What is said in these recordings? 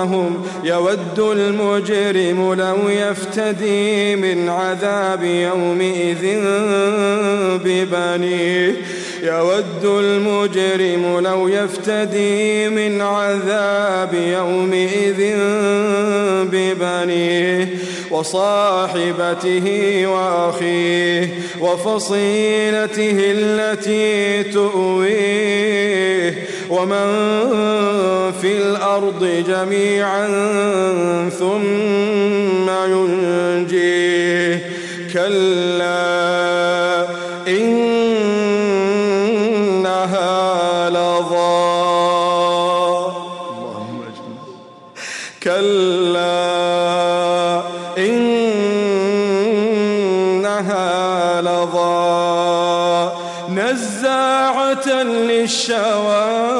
يبصرونهم يود المجرم لو يفتدي من عذاب يومئذ ببنيه. يود المجرم لو يفتدي من عذاب يومئذ ببنيه وصاحبته وأخيه وفصيلته التي تؤويه. ومن في الأرض جميعا ثم ينجيه. كلا إنها لظى. كلا إنها لظى. نزاعة للشوى.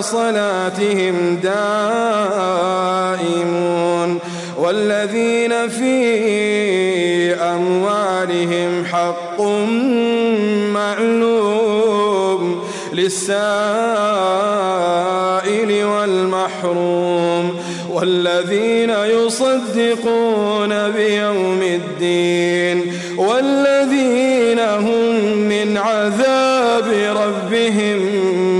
صلاتهم دائمون والذين في أموالهم حق معلوم للسائل والمحروم والذين يصدقون بيوم الدين والذين هم من عذاب ربهم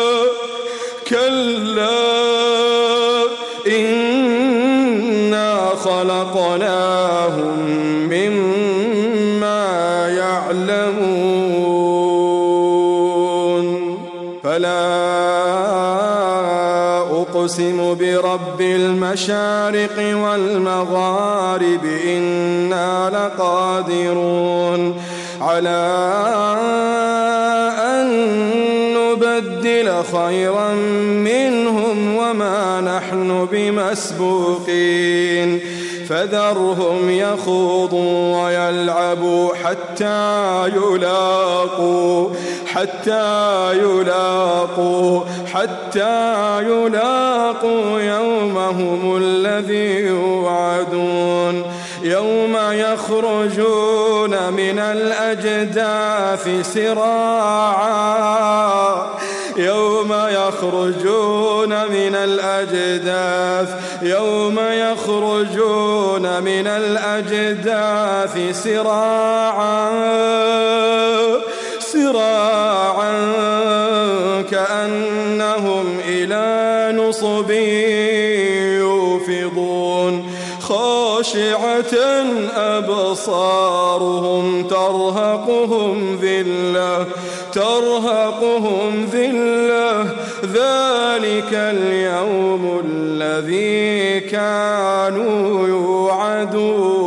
خلقناهم مما يعلمون. فلا أقسم برب المشارق والمغارب إنا لقادرون على أن نبدل خيرا وما نحن بمسبوقين. فذرهم يخوضوا ويلعبوا حتى يلاقوا حتى يلاقوا حتى يلاقوا يومهم الذي يوعدون. يوم يخرجون من الأجداث سراعا. يوم يخرجون من الأجداث يوم يخرجون من الأجداث سراعا سراعا كأنهم إلى نصب يوفضون. خاشعة أبصارهم ترهقهم ذلة ترهقهم ذلة. ذلك اليوم الذي كانوا يوعدون.